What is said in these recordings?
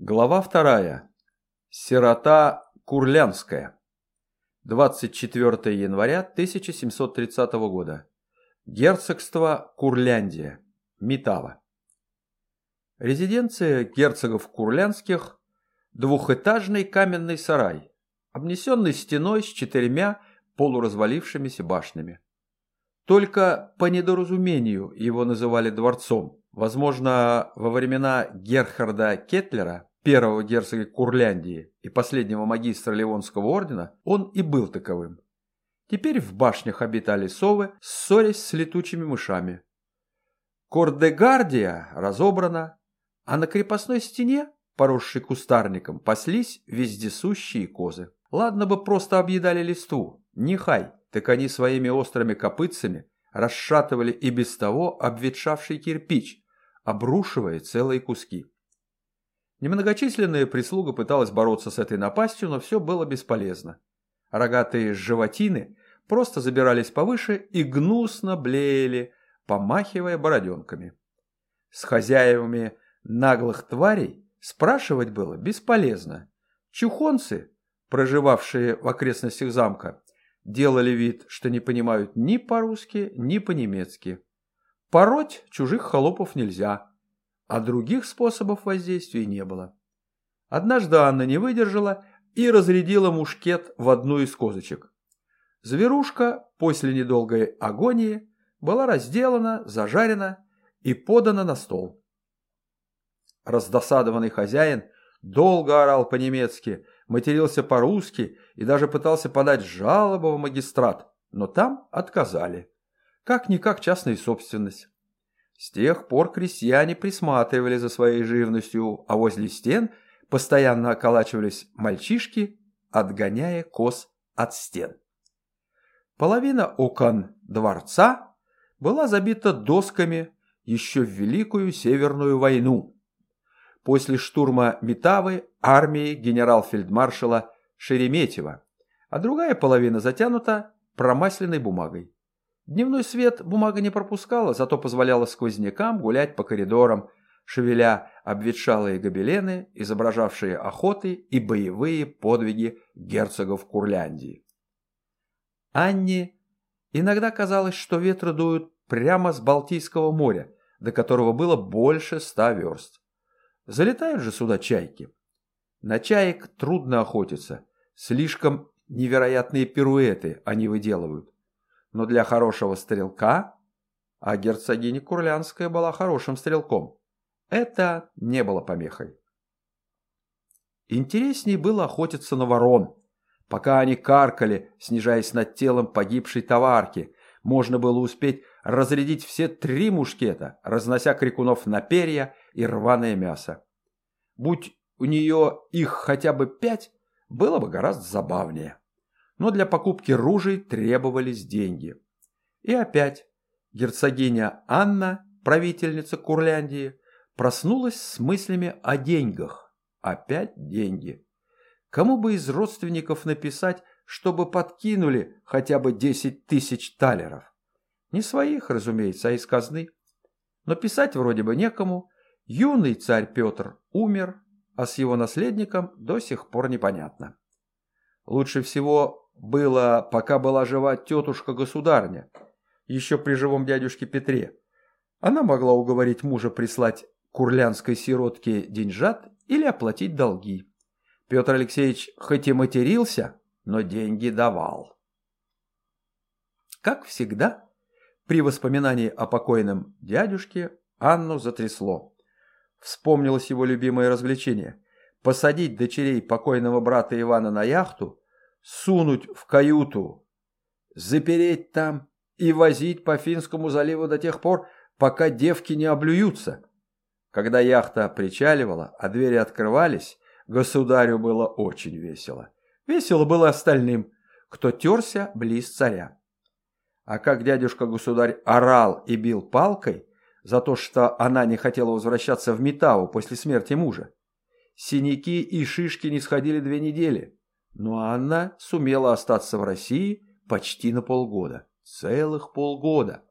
Глава вторая. Сирота Курлянская. 24 января 1730 года. Герцогство Курляндия. Митава. Резиденция герцогов Курлянских – двухэтажный каменный сарай, обнесенный стеной с четырьмя полуразвалившимися башнями. Только по недоразумению его называли дворцом. Возможно, во времена Герхарда Кетлера первого герцога Курляндии и последнего магистра Ливонского ордена, он и был таковым. Теперь в башнях обитали совы, ссорясь с летучими мышами. Кордегардия разобрана, а на крепостной стене, поросшей кустарником, паслись вездесущие козы. Ладно бы просто объедали листву, нехай, так они своими острыми копытцами расшатывали и без того обветшавший кирпич, обрушивая целые куски. Немногочисленная прислуга пыталась бороться с этой напастью, но все было бесполезно. Рогатые животины просто забирались повыше и гнусно блеяли, помахивая бороденками. С хозяевами наглых тварей спрашивать было бесполезно. Чухонцы, проживавшие в окрестностях замка, делали вид, что не понимают ни по-русски, ни по-немецки. Пороть чужих холопов нельзя – а других способов воздействия не было. Однажды Анна не выдержала и разрядила мушкет в одну из козочек. Зверушка после недолгой агонии была разделана, зажарена и подана на стол. Раздосадованный хозяин долго орал по-немецки, матерился по-русски и даже пытался подать жалобу в магистрат, но там отказали. Как-никак частная собственность. С тех пор крестьяне присматривали за своей живностью, а возле стен постоянно околачивались мальчишки, отгоняя коз от стен. Половина окон дворца была забита досками еще в Великую Северную войну. После штурма Метавы армии генерал-фельдмаршала Шереметьева, а другая половина затянута промасленной бумагой. Дневной свет бумага не пропускала, зато позволяла сквознякам гулять по коридорам, шевеля обветшалые гобелены, изображавшие охоты и боевые подвиги герцогов Курляндии. Анне иногда казалось, что ветры дуют прямо с Балтийского моря, до которого было больше ста верст. Залетают же сюда чайки. На чаек трудно охотиться, слишком невероятные пируэты они выделывают но для хорошего стрелка, а герцогиня Курлянская была хорошим стрелком, это не было помехой. Интереснее было охотиться на ворон. Пока они каркали, снижаясь над телом погибшей товарки, можно было успеть разрядить все три мушкета, разнося крикунов на перья и рваное мясо. Будь у нее их хотя бы пять, было бы гораздо забавнее но для покупки ружей требовались деньги. И опять герцогиня Анна, правительница Курляндии, проснулась с мыслями о деньгах. Опять деньги. Кому бы из родственников написать, чтобы подкинули хотя бы 10 тысяч талеров? Не своих, разумеется, а из казны. Но писать вроде бы некому. Юный царь Петр умер, а с его наследником до сих пор непонятно. Лучше всего было, пока была жива тетушка-государня, еще при живом дядюшке Петре. Она могла уговорить мужа прислать курлянской сиротке деньжат или оплатить долги. Петр Алексеевич хоть и матерился, но деньги давал. Как всегда, при воспоминании о покойном дядюшке Анну затрясло. Вспомнилось его любимое развлечение – посадить дочерей покойного брата Ивана на яхту сунуть в каюту, запереть там и возить по Финскому заливу до тех пор, пока девки не облюются. Когда яхта причаливала, а двери открывались, государю было очень весело. Весело было остальным, кто терся близ царя. А как дядюшка-государь орал и бил палкой за то, что она не хотела возвращаться в Метаву после смерти мужа. Синяки и шишки не сходили две недели. Но Анна сумела остаться в России почти на полгода. Целых полгода.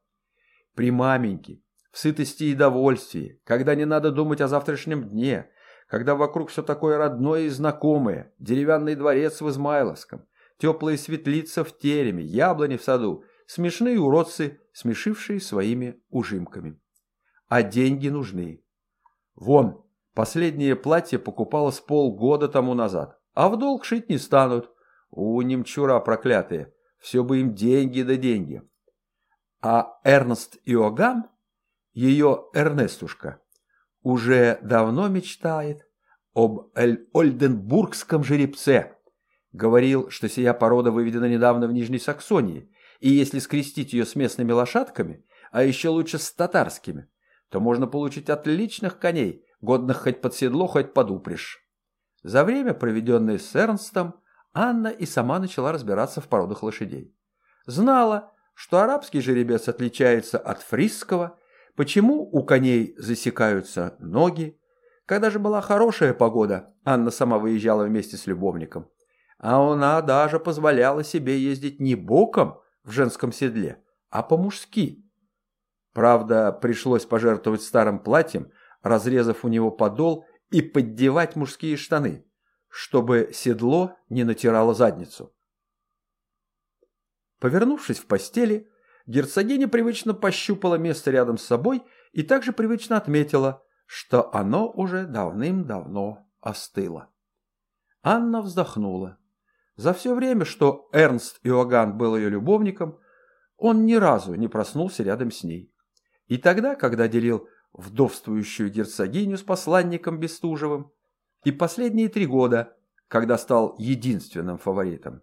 При маменьке, в сытости и довольстве, когда не надо думать о завтрашнем дне, когда вокруг все такое родное и знакомое, деревянный дворец в Измайловском, теплые светлица в тереме, яблони в саду, смешные уродцы, смешившие своими ужимками. А деньги нужны. Вон, последнее платье покупала с полгода тому назад, а в долг шить не станут. У немчура проклятые, все бы им деньги да деньги. А Эрнст Иоганн, ее Эрнестушка, уже давно мечтает об Эль-Ольденбургском жеребце. Говорил, что сия порода выведена недавно в Нижней Саксонии, и если скрестить ее с местными лошадками, а еще лучше с татарскими, то можно получить отличных коней, годных хоть под седло, хоть под упряжь. За время, проведенное с Эрнстом, Анна и сама начала разбираться в породах лошадей. Знала, что арабский жеребец отличается от фрисского, почему у коней засекаются ноги. Когда же была хорошая погода, Анна сама выезжала вместе с любовником. А она даже позволяла себе ездить не боком в женском седле, а по-мужски. Правда, пришлось пожертвовать старым платьем, разрезав у него подол и поддевать мужские штаны, чтобы седло не натирало задницу. Повернувшись в постели, герцогиня привычно пощупала место рядом с собой и также привычно отметила, что оно уже давным-давно остыло. Анна вздохнула. За все время, что Эрнст Иоганн был ее любовником, он ни разу не проснулся рядом с ней. И тогда, когда делил вдовствующую герцогиню с посланником Бестужевым, и последние три года, когда стал единственным фаворитом.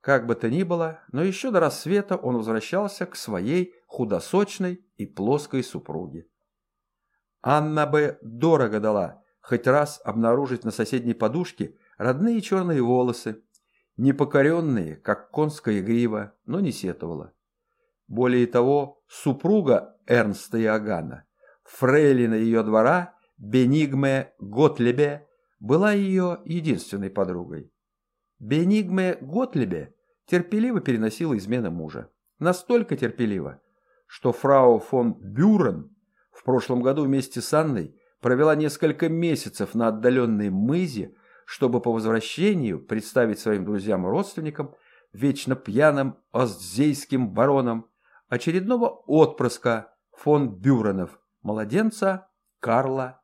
Как бы то ни было, но еще до рассвета он возвращался к своей худосочной и плоской супруге. Анна бы дорого дала хоть раз обнаружить на соседней подушке родные черные волосы, непокоренные, как конская грива, но не сетовала. Более того, супруга Эрнста Иоганна, фрейлина ее двора, Бенигме Готлебе, была ее единственной подругой. Бенигме Готлебе терпеливо переносила измены мужа. Настолько терпеливо, что фрау фон Бюрен в прошлом году вместе с Анной провела несколько месяцев на отдаленной мызе, чтобы по возвращению представить своим друзьям и родственникам, вечно пьяным остзейским баронам, очередного отпрыска фон Бюренов, младенца Карла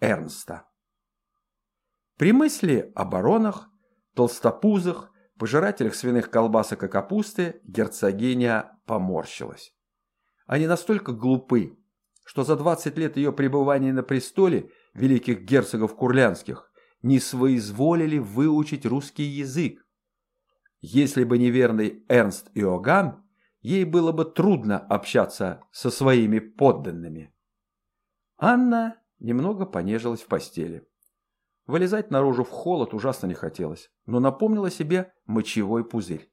Эрнста. При мысли о баронах толстопузых, пожирателях свиных колбасок и капусты, герцогиня поморщилась. Они настолько глупы, что за 20 лет ее пребывания на престоле великих герцогов Курлянских не своизволили выучить русский язык. Если бы неверный Эрнст Иоганн, ей было бы трудно общаться со своими подданными. Анна немного понежилась в постели. Вылезать наружу в холод ужасно не хотелось, но напомнила себе мочевой пузырь.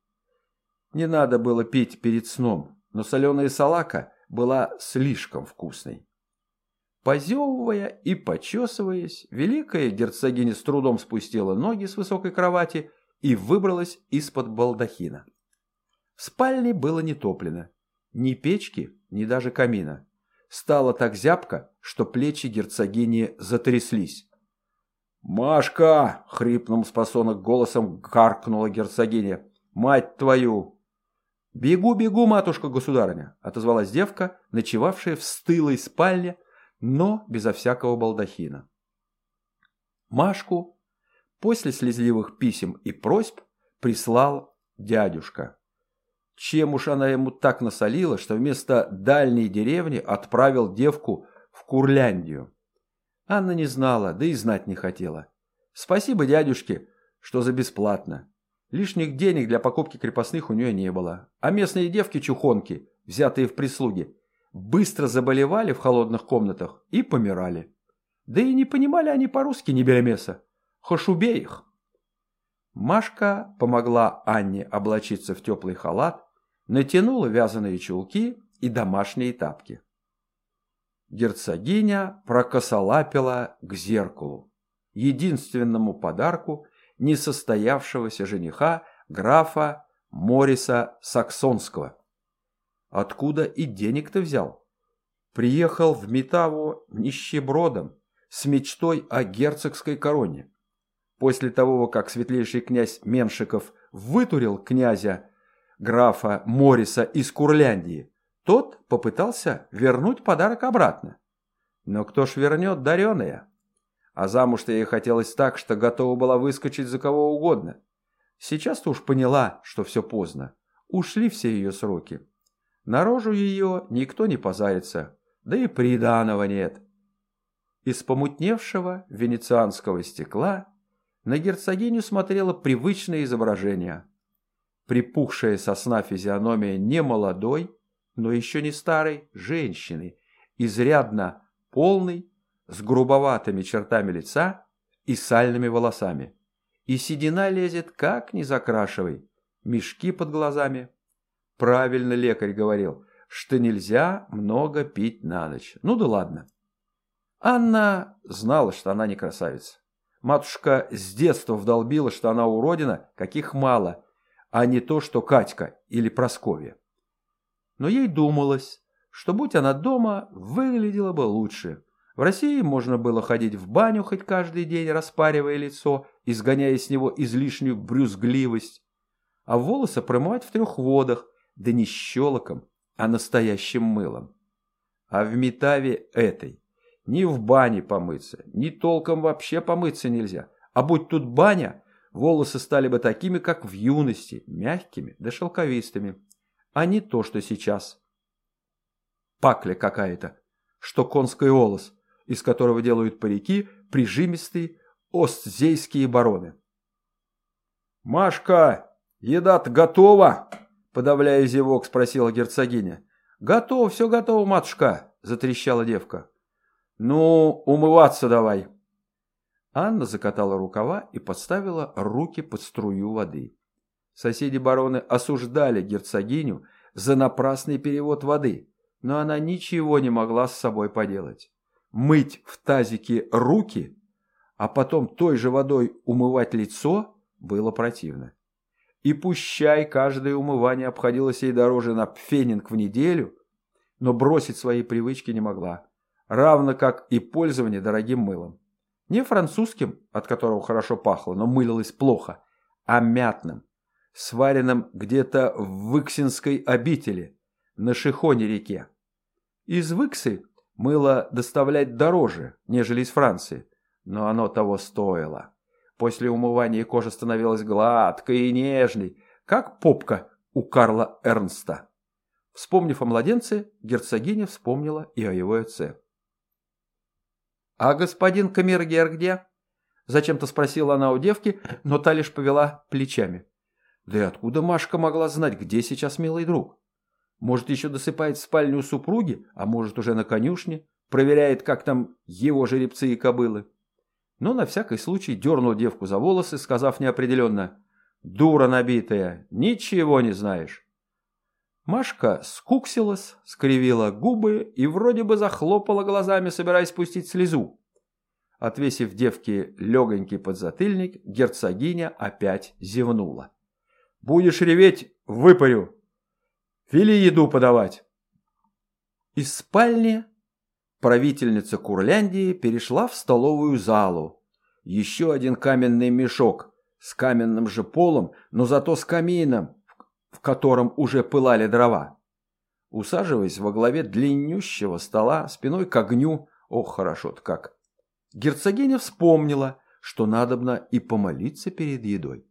Не надо было пить перед сном, но соленая салака была слишком вкусной. Позевывая и почесываясь, великая герцогиня с трудом спустила ноги с высокой кровати и выбралась из-под балдахина. В спальне было не топлено. Ни печки, ни даже камина. Стало так зябко, что плечи герцогини затряслись. «Машка!» — хрипнул спасонок голосом каркнула герцогиня. «Мать твою!» «Бегу, бегу, матушка-государыня!» — отозвалась девка, ночевавшая в стылой спальне, но безо всякого балдахина. Машку после слезливых писем и просьб прислал дядюшка. Чем уж она ему так насолила, что вместо дальней деревни отправил девку в Курляндию. Анна не знала, да и знать не хотела. Спасибо дядюшке, что за бесплатно. Лишних денег для покупки крепостных у нее не было. А местные девки-чухонки, взятые в прислуги, быстро заболевали в холодных комнатах и помирали. Да и не понимали они по-русски ни белемеса. Хошубей их. Машка помогла Анне облачиться в теплый халат, натянула вязаные чулки и домашние тапки герцогиня прокосолапила к зеркалу, единственному подарку несостоявшегося жениха графа Мориса Саксонского. Откуда и денег-то взял? Приехал в Метаву нищебродом, с мечтой о герцогской короне. После того, как светлейший князь Меншиков вытурил князя графа Мориса из Курляндии, тот попытался вернуть подарок обратно. Но кто ж вернет дареное? А замуж-то ей хотелось так, что готова была выскочить за кого угодно. Сейчас-то уж поняла, что все поздно. Ушли все ее сроки. На рожу ее никто не позарится, да и приданого нет. Из помутневшего венецианского стекла на герцогиню смотрело привычное изображение. Припухшая сосна физиономия не молодой, но еще не старой женщины, изрядно полной, с грубоватыми чертами лица и сальными волосами. И седина лезет, как не закрашивай, мешки под глазами. Правильно лекарь говорил, что нельзя много пить на ночь. Ну да ладно. Анна знала, что она не красавица. Матушка с детства вдолбила, что она уродина, каких мало, а не то, что Катька или Просковья. Но ей думалось, что будь она дома, выглядела бы лучше. В России можно было ходить в баню хоть каждый день, распаривая лицо, изгоняя с него излишнюю брюзгливость, а волосы промывать в трех водах, да не щелоком, а настоящим мылом. А в Метаве этой ни в бане помыться, ни толком вообще помыться нельзя. А будь тут баня, волосы стали бы такими, как в юности, мягкими да шелковистыми, а не то, что сейчас. Пакля какая-то, что конский волос, из которого делают парики прижимистые остзейские бароны. «Машка, еда-то готова?» Подавляя зевок, спросила герцогиня. «Готово, все готово, матушка!» – затрещала девка. «Ну, умываться давай!» Анна закатала рукава и подставила руки под струю воды. Соседи-бароны осуждали герцогиню за напрасный перевод воды, но она ничего не могла с собой поделать. Мыть в тазике руки, а потом той же водой умывать лицо было противно. И пущай каждое умывание обходилось ей дороже на пфенинг в неделю, но бросить свои привычки не могла, равно как и пользование дорогим мылом. Не французским, от которого хорошо пахло, но мылилось плохо, а мятным, сваренным где-то в Выксинской обители, на Шихоне-реке. Из Выксы мыло доставлять дороже, нежели из Франции, но оно того стоило. После умывания кожа становилась гладкой и нежной, как попка у Карла Эрнста. Вспомнив о младенце, герцогиня вспомнила и о его отце. «А господин Камергер где?» Зачем-то спросила она у девки, но та лишь повела плечами. Да и откуда Машка могла знать, где сейчас милый друг? Может, еще досыпает в спальню супруги, а может, уже на конюшне, проверяет, как там его жеребцы и кобылы но на всякий случай дернул девку за волосы, сказав неопределенно «Дура набитая, ничего не знаешь». Машка скуксилась, скривила губы и вроде бы захлопала глазами, собираясь спустить слезу. Отвесив девке легонький подзатыльник, герцогиня опять зевнула. «Будешь реветь, выпарю! Вели еду подавать!» Из спальни правительница Курляндии перешла в столовую залу. Еще один каменный мешок с каменным же полом, но зато с камином, в котором уже пылали дрова. Усаживаясь во главе длиннющего стола, спиной к огню, ох, хорошо-то как, герцогиня вспомнила, что надобно и помолиться перед едой.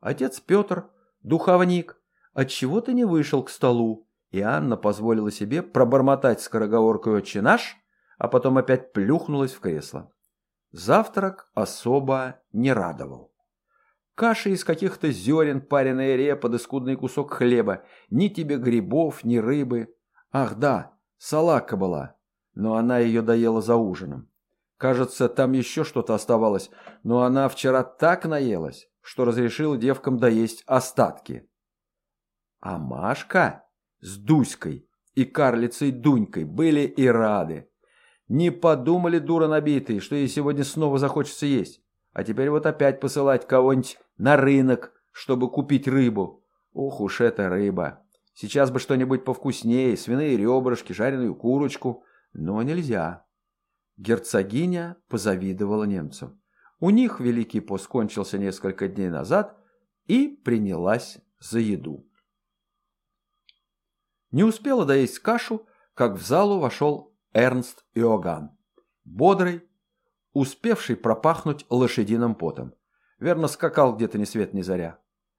Отец Петр, духовник, отчего-то не вышел к столу, и Анна позволила себе пробормотать скороговоркой «Отче наш», а потом опять плюхнулась в кресло. Завтрак особо не радовал. Каша из каких-то зерен, пареная репа да скудный кусок хлеба. Ни тебе грибов, ни рыбы. Ах да, салака была, но она ее доела за ужином. Кажется, там еще что-то оставалось, но она вчера так наелась, что разрешила девкам доесть остатки. А Машка с Дуськой и карлицей Дунькой были и рады. Не подумали, дура набитые, что ей сегодня снова захочется есть. А теперь вот опять посылать кого-нибудь на рынок, чтобы купить рыбу. Ох уж эта рыба. Сейчас бы что-нибудь повкуснее, свиные ребрышки, жареную курочку. Но нельзя. Герцогиня позавидовала немцам. У них Великий пост кончился несколько дней назад и принялась за еду. Не успела доесть кашу, как в залу вошел Эрнст Иоганн, бодрый, успевший пропахнуть лошадиным потом. Верно, скакал где-то ни свет ни заря.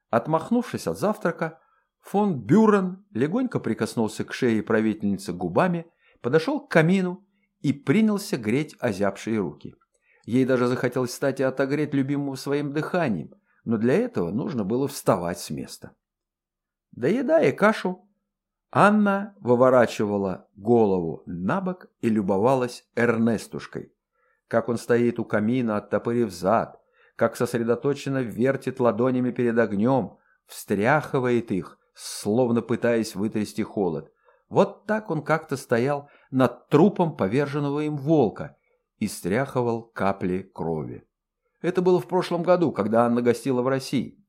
Отмахнувшись от завтрака, фон Бюрен легонько прикоснулся к шее правительницы губами, подошел к камину и принялся греть озябшие руки. Ей даже захотелось, кстати, отогреть любимого своим дыханием, но для этого нужно было вставать с места. Доедая кашу, Анна выворачивала голову на бок и любовалась Эрнестушкой. Как он стоит у камина, оттопырив зад, как сосредоточенно вертит ладонями перед огнем, встряхивает их, словно пытаясь вытрясти холод. Вот так он как-то стоял над трупом поверженного им волка и стряхивал капли крови. Это было в прошлом году, когда Анна гостила в России.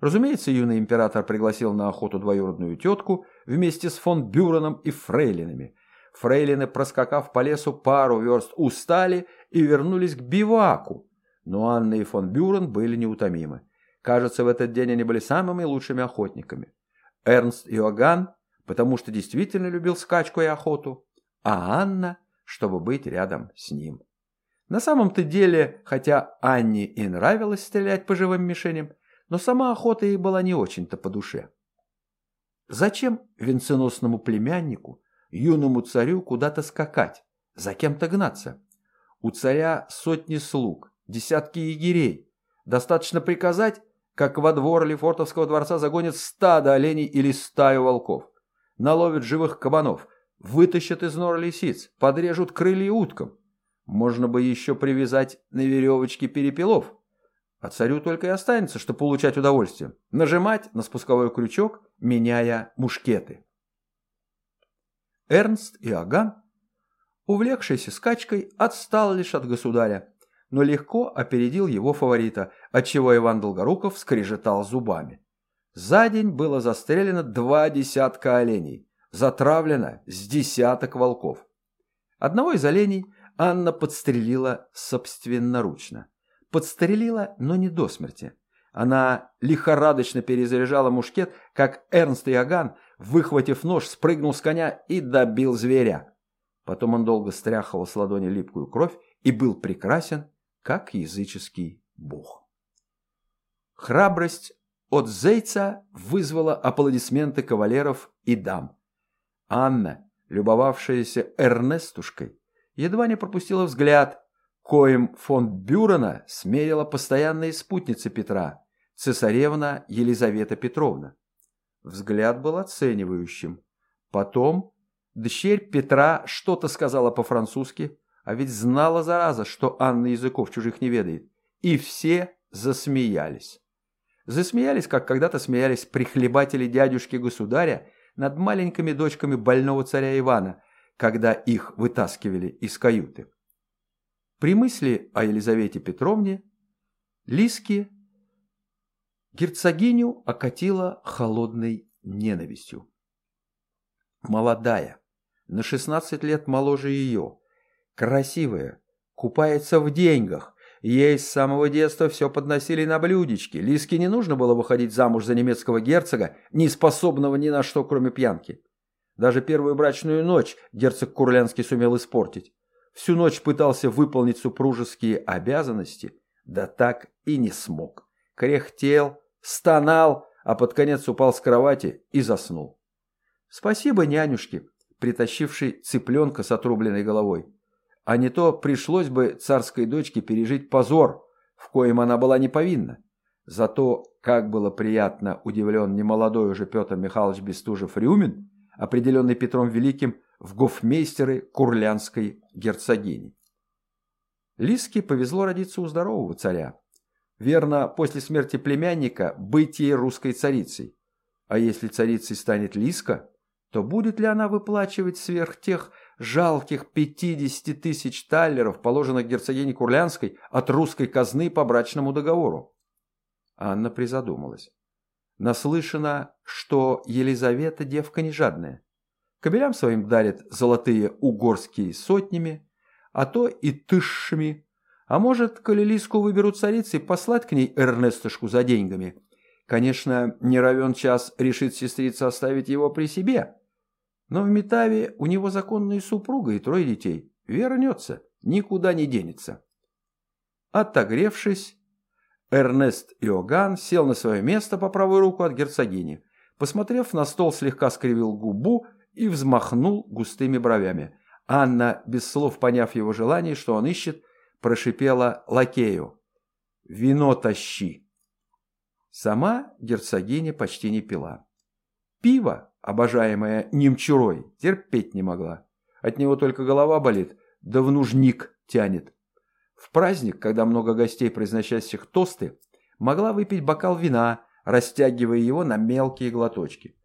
Разумеется, юный император пригласил на охоту двоюродную тетку вместе с фон Бюреном и фрейлинами. Фрейлины, проскакав по лесу пару верст, устали и вернулись к биваку. Но Анна и фон Бюрен были неутомимы. Кажется, в этот день они были самыми лучшими охотниками. Эрнст Иоганн, потому что действительно любил скачку и охоту, а Анна, чтобы быть рядом с ним. На самом-то деле, хотя Анне и нравилось стрелять по живым мишеням, но сама охота ей была не очень-то по душе. Зачем венценосному племяннику, юному царю, куда-то скакать, за кем-то гнаться? У царя сотни слуг, десятки егерей. Достаточно приказать, как во двор Лефортовского дворца загонят стадо оленей или стаю волков. Наловят живых кабанов, вытащат из нор лисиц, подрежут крылья уткам. Можно бы еще привязать на веревочке перепелов, а царю только и останется, что получать удовольствие. Нажимать на спусковой крючок, меняя мушкеты. Эрнст и Аган, увлекшийся скачкой, отстал лишь от государя, но легко опередил его фаворита, отчего Иван Долгоруков скрежетал зубами. За день было застрелено два десятка оленей, затравлено с десяток волков. Одного из оленей Анна подстрелила собственноручно. Подстрелила, но не до смерти. Она лихорадочно перезаряжала мушкет, как Эрнст Иоганн, выхватив нож, спрыгнул с коня и добил зверя. Потом он долго стряхивал с ладони липкую кровь и был прекрасен, как языческий бог. Храбрость от Зейца вызвала аплодисменты кавалеров и дам. Анна, любовавшаяся Эрнестушкой, едва не пропустила взгляд, коим фон Бюрена смерила постоянная спутница Петра, цесаревна Елизавета Петровна. Взгляд был оценивающим. Потом дщерь Петра что-то сказала по-французски, а ведь знала, зараза, что Анна языков чужих не ведает. И все засмеялись. Засмеялись, как когда-то смеялись прихлебатели дядюшки-государя над маленькими дочками больного царя Ивана, когда их вытаскивали из каюты. При мысли о Елизавете Петровне Лиски герцогиню окатила холодной ненавистью. Молодая, на 16 лет моложе ее, красивая, купается в деньгах, Ей с самого детства все подносили на блюдечке. Лиске не нужно было выходить замуж за немецкого герцога, не способного ни на что, кроме пьянки. Даже первую брачную ночь герцог Курлянский сумел испортить. Всю ночь пытался выполнить супружеские обязанности, да так и не смог. Кряхтел, стонал, а под конец упал с кровати и заснул. Спасибо нянюшке, притащившей цыпленка с отрубленной головой. А не то пришлось бы царской дочке пережить позор, в коем она была не повинна. Зато, как было приятно удивлен немолодой уже Петр Михайлович Бестужев-Рюмин, определенный Петром Великим в гофмейстеры Курлянской герцогини. Лиске повезло родиться у здорового царя. Верно, после смерти племянника быть ей русской царицей. А если царицей станет Лиска, то будет ли она выплачивать сверх тех жалких 50 тысяч таллеров, положенных герцогине Курлянской от русской казны по брачному договору? Анна призадумалась. Наслышана, что Елизавета девка не жадная. Кобелям своим дарит золотые угорские сотнями, а то и тысшами. А может, коли Лиску выберут царицей, послать к ней Эрнестушку за деньгами? Конечно, не равен час решит сестрица оставить его при себе. Но в Метаве у него законная супруга и трое детей. Вернется, никуда не денется. Отогревшись, Эрнест Иоганн сел на свое место по правую руку от герцогини. Посмотрев на стол, слегка скривил губу и взмахнул густыми бровями. Анна, без слов поняв его желание, что он ищет, прошипела лакею. «Вино тащи!» Сама герцогиня почти не пила. Пиво, обожаемое немчурой, терпеть не могла. От него только голова болит, да в нужник тянет. В праздник, когда много гостей, произносящих тосты, могла выпить бокал вина, растягивая его на мелкие глоточки.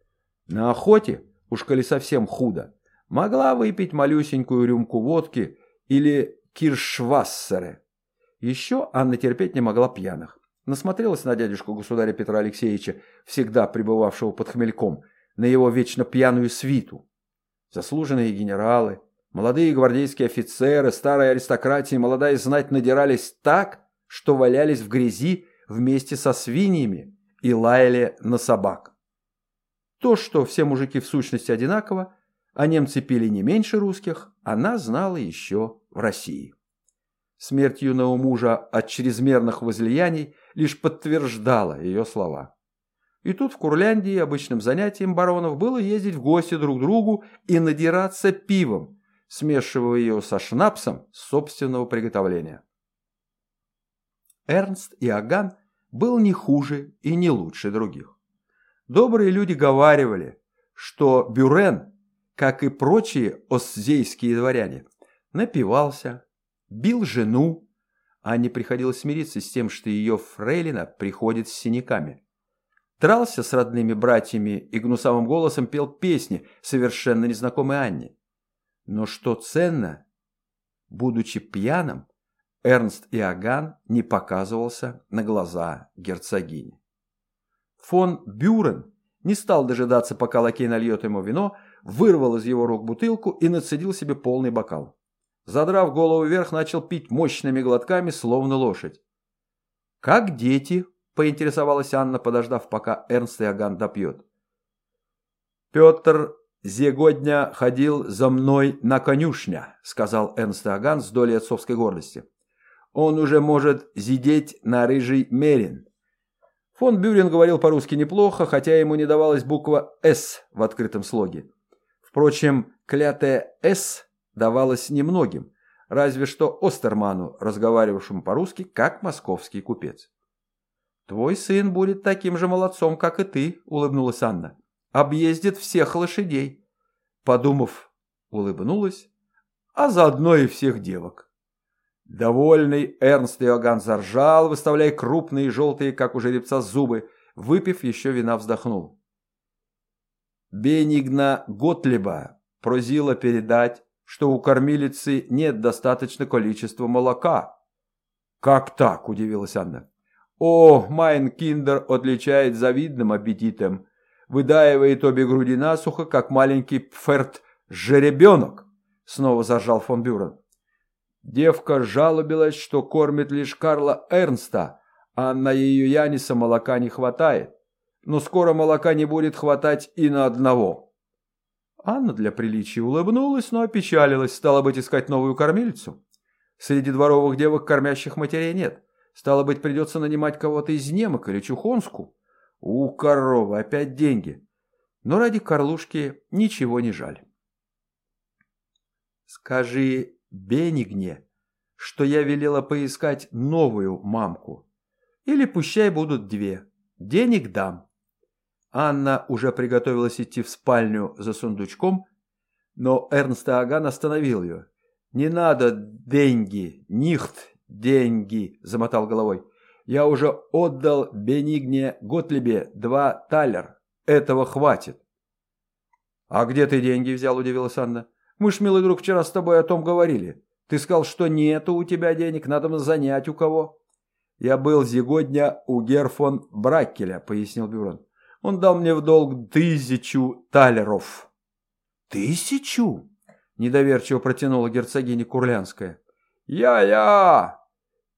На охоте, уж коли совсем худо, могла выпить малюсенькую рюмку водки или киршвассеры. Еще Анна терпеть не могла пьяных. Насмотрелась на дядюшку государя Петра Алексеевича, всегда пребывавшего под хмельком, на его вечно пьяную свиту. Заслуженные генералы, молодые гвардейские офицеры, старая аристократия молодая знать надирались так, что валялись в грязи вместе со свиньями и лаяли на собак. То, что все мужики в сущности одинаково, а немцы пили не меньше русских, она знала еще в России. Смерть юного мужа от чрезмерных возлияний лишь подтверждала ее слова. И тут в Курляндии обычным занятием баронов было ездить в гости друг к другу и надираться пивом, смешивая ее со шнапсом собственного приготовления. Эрнст Иоганн был не хуже и не лучше других. Добрые люди говаривали, что Бюрен как и прочие оссзейские дворяне, напивался, бил жену, а не приходилось смириться с тем, что ее фрейлина приходит с синяками. Трался с родными братьями и гнусавым голосом пел песни, совершенно незнакомой Анне. Но что ценно, будучи пьяным, Эрнст Иоганн не показывался на глаза герцогини. Фон Бюрен не стал дожидаться, пока лакей нальет ему вино, вырвал из его рук бутылку и нацедил себе полный бокал. Задрав голову вверх, начал пить мощными глотками, словно лошадь. «Как дети?» – поинтересовалась Анна, подождав, пока Эрнст Иоганн допьет. «Петр Зегодня ходил за мной на конюшня», – сказал Эрнст Иоганн с долей отцовской гордости. «Он уже может зидеть на рыжий мерин». Фон Бюрен говорил по-русски неплохо, хотя ему не давалась буква «С» в открытом слоге. Впрочем, клятая «С» давалась немногим, разве что Остерману, разговаривавшему по-русски, как московский купец. «Твой сын будет таким же молодцом, как и ты», — улыбнулась Анна. «Объездит всех лошадей». Подумав, улыбнулась, а заодно и всех девок. Довольный Эрнст Иоганн заржал, выставляя крупные желтые, как у жеребца, зубы. Выпив еще вина, вздохнул. Бенигна Готлиба просила передать, что у кормилицы нет достаточно количества молока. «Как так?» – удивилась Анна. «О, mein Kinder отличается завидным аппетитом. Выдаивает обе груди насухо, как маленький Pferd -жеребенок», – снова заржал фон Бюрен. Девка жалобилась, что кормит лишь Карла Эрнста, а на ее Яниса молока не хватает но скоро молока не будет хватать и на одного. Анна для приличия улыбнулась, но опечалилась, стало быть, искать новую кормилицу. Среди дворовых девок кормящих матерей нет. Стало быть, придется нанимать кого-то из немок или чухонску. У, коровы, опять деньги. Но ради Карлушки ничего не жаль. Скажи Бенигне, что я велела поискать новую мамку. Или пущай будут две. Денег дам. Анна уже приготовилась идти в спальню за сундучком, но Эрнст Аган остановил ее. «Не надо деньги, нихт деньги», – замотал головой. «Я уже отдал Бенигне Готлибе два талер. Этого хватит». «А где ты деньги взял?» – удивилась Анна. «Мы ж, милый друг, вчера с тобой о том говорили. Ты сказал, что нету у тебя денег, надо занять у кого». «Я был сегодня у Герфон Браккеля», – пояснил Бюрон. Он дал мне в долг тысячу талеров. Тысячу? Недоверчиво протянула герцогиня Курлянская. «Я-я!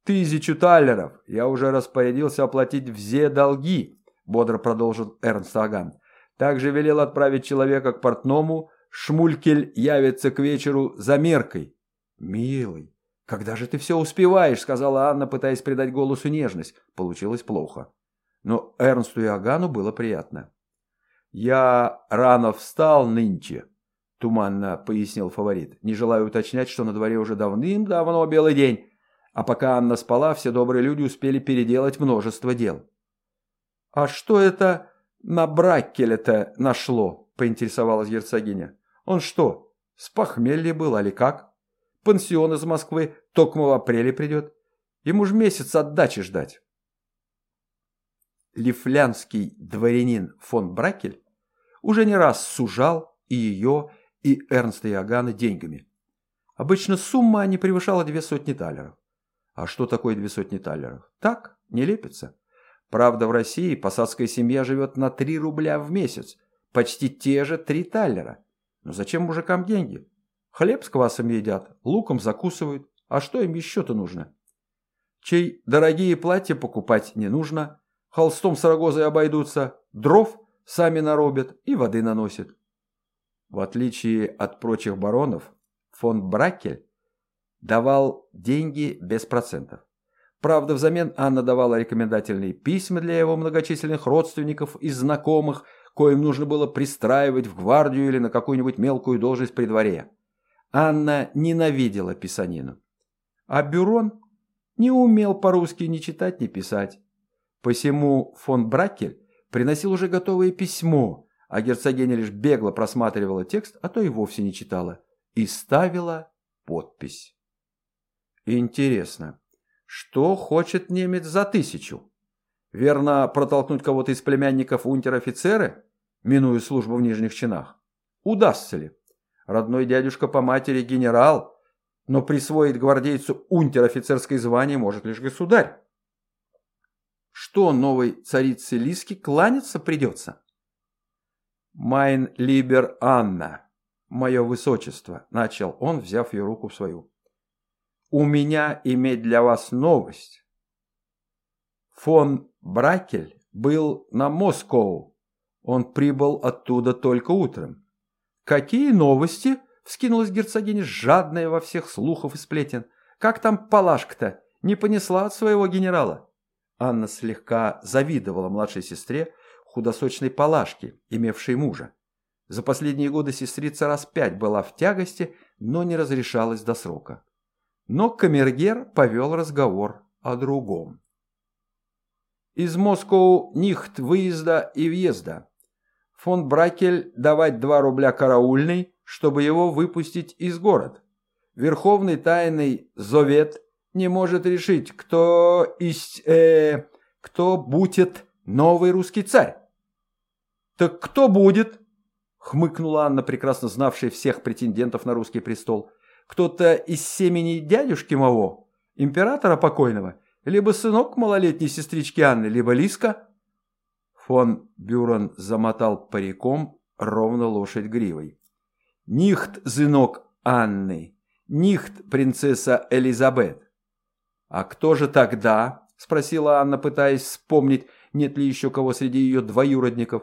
Тысячу талеров! Я уже распорядился оплатить все долги!» Бодро продолжил Эрнст Аган. Также велел отправить человека к портному. Шмулькель явится к вечеру за меркой. «Милый, когда же ты все успеваешь?» сказала Анна, пытаясь придать голосу нежность. Получилось плохо. Но Эрнсту и Агану было приятно. «Я рано встал нынче», — туманно пояснил фаворит, не желая уточнять, что на дворе уже давным-давно белый день, а пока Анна спала, все добрые люди успели переделать множество дел. «А что это на Браккеля-то нашло?» — поинтересовалась герцогиня. «Он что, с похмелья был, али как? Пансион из Москвы токмо в апреле придет. Ему ж месяц отдачи ждать». Лифлянский дворянин фон Бракель уже не раз сужал и ее, и Эрнста Иоганна деньгами. Обычно сумма не превышала две сотни талеров. А что такое две сотни талеров? Так, не лепится. Правда, в России посадская семья живет на 3 рубля в месяц. Почти те же 3 таллера. Но зачем мужикам деньги? Хлеб с квасом едят, луком закусывают. А что им еще-то нужно? Чей дорогие платья покупать не нужно, холстом с рогозой обойдутся, дров сами наробят и воды наносят. В отличие от прочих баронов, фон Бракель давал деньги без процентов. Правда, взамен Анна давала рекомендательные письма для его многочисленных родственников и знакомых, коим нужно было пристраивать в гвардию или на какую-нибудь мелкую должность при дворе. Анна ненавидела писанину. А Бюрон не умел по-русски ни читать, ни писать. Посему фон Бракель приносил уже готовое письмо, а герцогиня лишь бегло просматривала текст, а то и вовсе не читала, и ставила подпись. Интересно, что хочет немец за тысячу? Верно, протолкнуть кого-то из племянников унтер-офицеры, минуя службу в нижних чинах? Удастся ли? Родной дядюшка по матери генерал, но присвоить гвардейцу унтер-офицерское звание может лишь государь. Что новой царице Лиски кланяться придется? «Майн либер Анна, мое высочество», — начал он, взяв ее руку в свою. «У меня иметь для вас новость. Фон Бракель был на Москву. Он прибыл оттуда только утром. «Какие новости?» — вскинулась герцогиня, жадная во всех слухов и сплетен. «Как там Палашка-то? Не понесла от своего генерала?» Анна слегка завидовала младшей сестре худосочной Палашке, имевшей мужа. За последние годы сестрица раз пять была в тягости, но не разрешалась до срока. Но камергер повел разговор о другом. Из Москвы нихт выезда и въезда. Фон Бракель давать два рубля караульный, чтобы его выпустить из город. Верховный тайный Зовет не может решить, кто из... Э, кто будет новый русский царь. «Так кто будет?» — хмыкнула Анна, прекрасно знавшая всех претендентов на русский престол. «Кто-то из семени дядюшки моего, императора покойного, либо сынок малолетней сестрички Анны, либо Лиска?» Фон Бюрон замотал париком ровно лошадь гривой. «Нихт, сынок Анны, нихт, принцесса Элизабет. «А кто же тогда?» – спросила Анна, пытаясь вспомнить, нет ли еще кого среди ее двоюродников.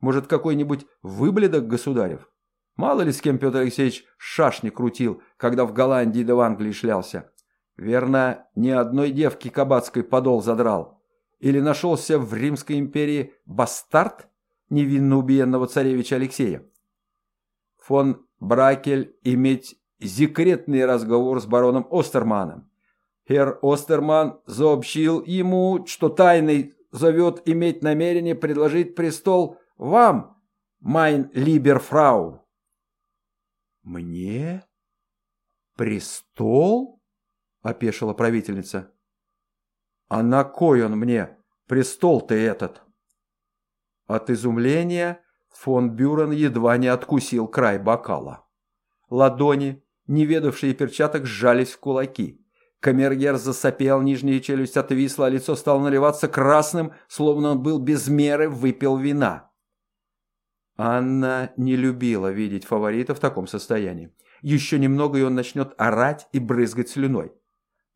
Может, какой-нибудь выбледок государев? Мало ли с кем Петр Алексеевич шашни крутил, когда в Голландии да в Англии шлялся. Верно, ни одной девки кабацкой подол задрал. Или нашелся в Римской империи бастард невинно убиенного царевича Алексея. Фон Бракель иметь секретный разговор с бароном Остерманом Хер Остерман сообщил ему, что тайный зовет иметь намерение предложить престол вам, mein liebe Frau. Мне? Престол? Опешила правительница. А на кой он мне, престол-то этот? От изумления фон Бюрен едва не откусил край бокала. Ладони, не ведавшие перчаток, сжались в кулаки. Камергер засопел, нижняя челюсть отвисла, а лицо стало наливаться красным, словно он был без меры выпил вина. Анна не любила видеть фаворита в таком состоянии. Еще немного, и он начнет орать и брызгать слюной.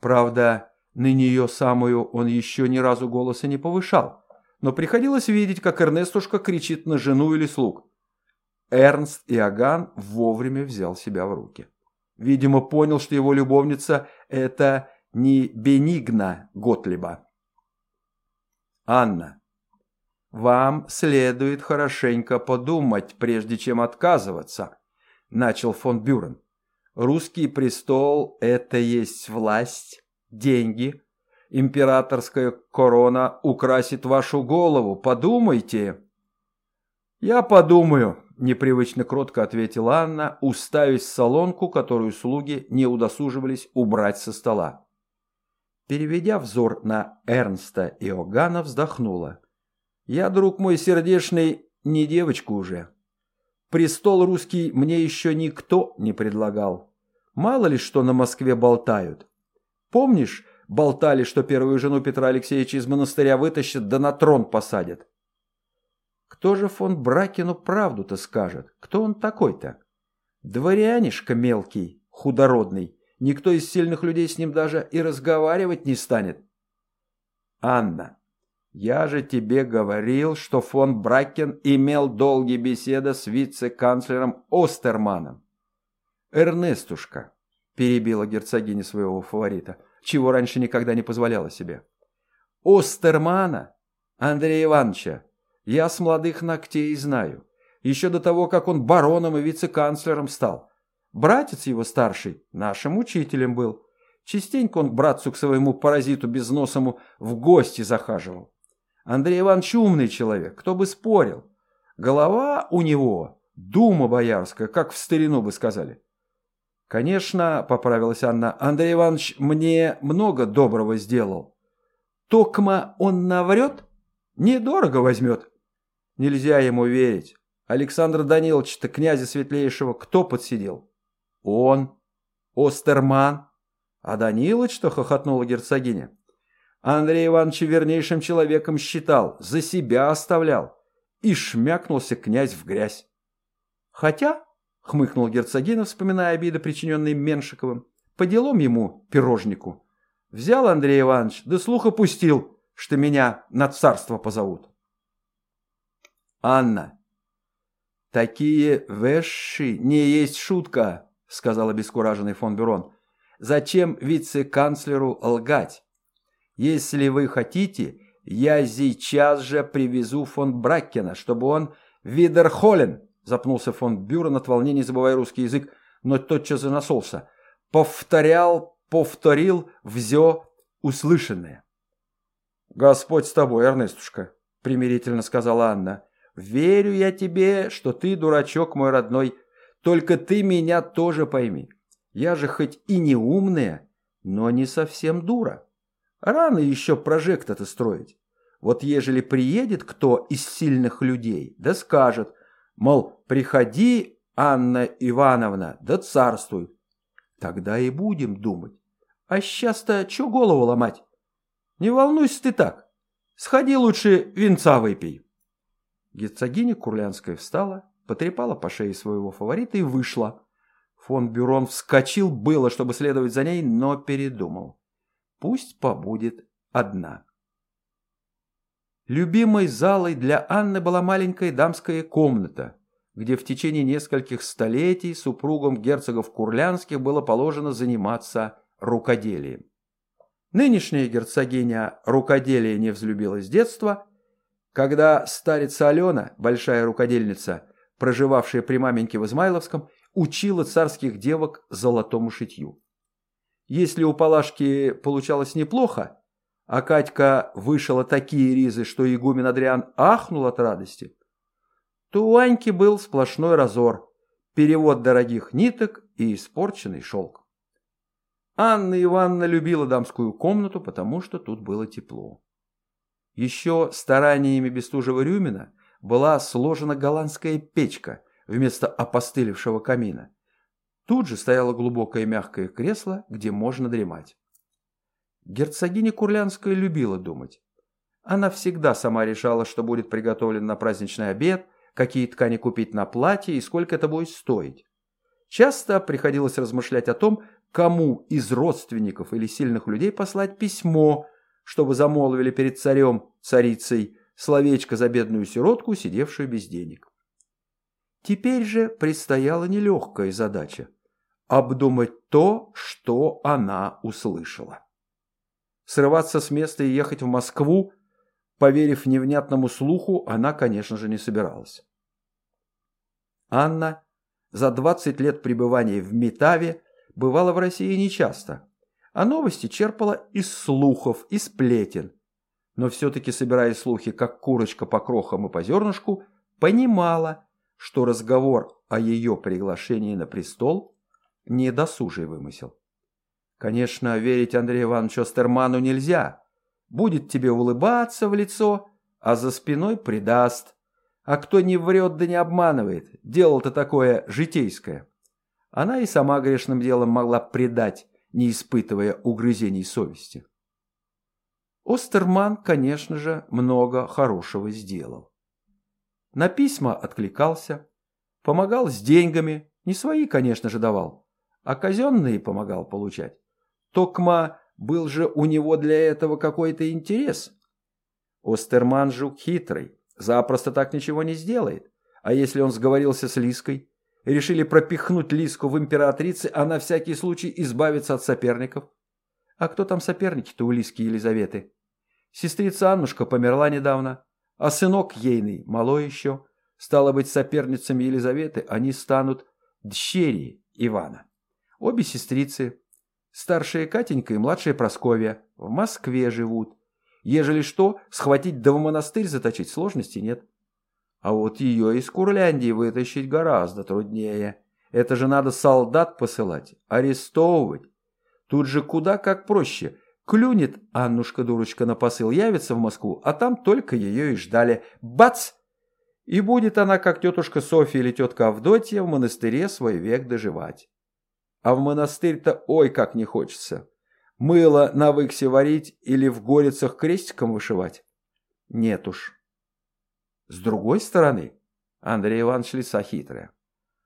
Правда, ныне ее самую он еще ни разу голоса не повышал, но приходилось видеть, как Эрнестушка кричит на жену или слуг. Эрнст Иоганн вовремя взял себя в руки. Видимо, понял, что его любовница – это не Бенигна Готлиба. «Анна, вам следует хорошенько подумать, прежде чем отказываться», – начал фон Бюрен. «Русский престол – это есть власть, деньги, императорская корона украсит вашу голову. Подумайте». «Я подумаю», – непривычно кротко ответила Анна, уставясь в солонку, которую слуги не удосуживались убрать со стола. Переведя взор на Эрнста Иоганна, вздохнула. «Я, друг мой сердечный, не девочка уже. Престол русский мне еще никто не предлагал. Мало ли что на Москве болтают. Помнишь, болтали, что первую жену Петра Алексеевича из монастыря вытащат да на трон посадят? Кто же фон Бракину правду-то скажет? Кто он такой-то? Дворянишка мелкий, худородный. Никто из сильных людей с ним даже и разговаривать не станет. Анна, я же тебе говорил, что фон Бракен имел долгие беседы с вице-канцлером Остерманом. Эрнестушка, перебила герцогиня своего фаворита, чего раньше никогда не позволяла себе. Остермана, Андрея Ивановича, я с молодых ногтей знаю. Еще до того, как он бароном и вице-канцлером стал. Братец его старший нашим учителем был. Частенько он к братцу к своему паразиту безносому в гости захаживал. Андрей Иванович умный человек, кто бы спорил. Голова у него, дума боярская, как в старину бы сказали. Конечно, поправилась Анна, Андрей Иванович мне много доброго сделал. Токма он наврет, недорого возьмет. Нельзя ему верить. Александр Данилович-то князя Светлейшего кто подсидел? Он. Остерман. А Данилыч-то хохотнула герцогиня. Андрей Иванович вернейшим человеком считал, за себя оставлял. И шмякнулся князь в грязь. Хотя, хмыкнул герцогина, вспоминая обиды, причиненные Меншиковым, по делам ему, пирожнику. Взял Андрей Иванович, да слух опустил, что меня на царство позовут. Анна. Такие вещи не есть шутка, сказал обескураженный фон Бюрон. Зачем вице-канцлеру лгать? Если вы хотите, я сейчас же привезу фон Браккена, чтобы он Видерхолен, запнулся фон Бюрен от волнения, забывая русский язык, но тотчас занасолся. Повторял, повторил взё услышанное. «Господь с тобой, Эрнестушка», — примирительно сказала Анна. Верю я тебе, что ты, дурачок мой родной, только ты меня тоже пойми. Я же хоть и не умная, но не совсем дура. Рано еще прожект-то строить. Вот ежели приедет кто из сильных людей, да скажет, мол, приходи, Анна Ивановна, да царствуй. Тогда и будем думать. А сейчас-то чё голову ломать? Не волнуйся ты так. Сходи лучше винца выпей. Герцогиня Курлянская встала, потрепала по шее своего фаворита и вышла. Фон Бюрон вскочил было, чтобы следовать за ней, но передумал. Пусть побудет одна. Любимой залой для Анны была маленькая дамская комната, где в течение нескольких столетий супругам герцогов Курлянских было положено заниматься рукоделием. Нынешняя герцогиня рукоделие не взлюбила с детства когда старица Алена, большая рукодельница, проживавшая при маменьке в Измайловском, учила царских девок золотому шитью. Если у Палашки получалось неплохо, а Катька вышила такие ризы, что игумен Адриан ахнул от радости, то у Аньки был сплошной разор, перевод дорогих ниток и испорченный шелк. Анна Ивановна любила дамскую комнату, потому что тут было тепло. Еще стараниями Бестужева-Рюмина была сложена голландская печка вместо опостылевшего камина. Тут же стояло глубокое мягкое кресло, где можно дремать. Герцогиня Курлянская любила думать. Она всегда сама решала, что будет приготовлен на праздничный обед, какие ткани купить на платье и сколько это будет стоить. часто приходилось размышлять о том, кому из родственников или сильных людей послать письмо, чтобы замолвили перед царем, царицей, словечко за бедную сиротку, сидевшую без денег. Теперь же предстояла нелегкая задача – обдумать то, что она услышала. Срываться с места и ехать в Москву, поверив невнятному слуху, она, конечно же, не собиралась. Анна за 20 лет пребывания в Метаве бывала в России нечасто, а новости черпала из слухов, из сплетен. Но все-таки, собирая слухи, как курочка по крохам и по зернышку, понимала, что разговор о ее приглашении на престол – не досужий вымысел. Конечно, верить Андрею Ивановичу Стерману нельзя. Будет тебе улыбаться в лицо, а за спиной предаст. А кто не врет да не обманывает, дело-то такое житейское. Она и сама грешным делом могла предать, не испытывая угрызений совести. Остерман, конечно же, много хорошего сделал. На письма откликался, помогал с деньгами, не свои, конечно же, давал, а казенные помогал получать. Токма был же у него для этого какой-то интерес. Остерман жук хитрый, запросто так ничего не сделает. А если он сговорился с Лиской, решили пропихнуть Лиску в императрице, а на всякий случай избавиться от соперников? А кто там соперники-то у Лиски Елизаветы? Сестрица Аннушка померла недавно, а сынок ейный, малой еще, стало быть, соперницами Елизаветы, они станут дщери Ивана. Обе сестрицы, старшая Катенька и младшая Просковья, в Москве живут. Ежели что, схватить да в монастырь заточить сложности нет. А вот ее из Курляндии вытащить гораздо труднее. Это же надо солдат посылать, арестовывать. Тут же куда как проще – Клюнет Аннушка-дурочка на посыл, явится в Москву, а там только ее и ждали. Бац! И будет она, как тетушка Софья или тетка Авдотья, в монастыре свой век доживать. А в монастырь-то ой как не хочется. Мыло на выксе варить или в горицах крестиком вышивать? Нет уж. С другой стороны, Андрей Иванович лица хитрая.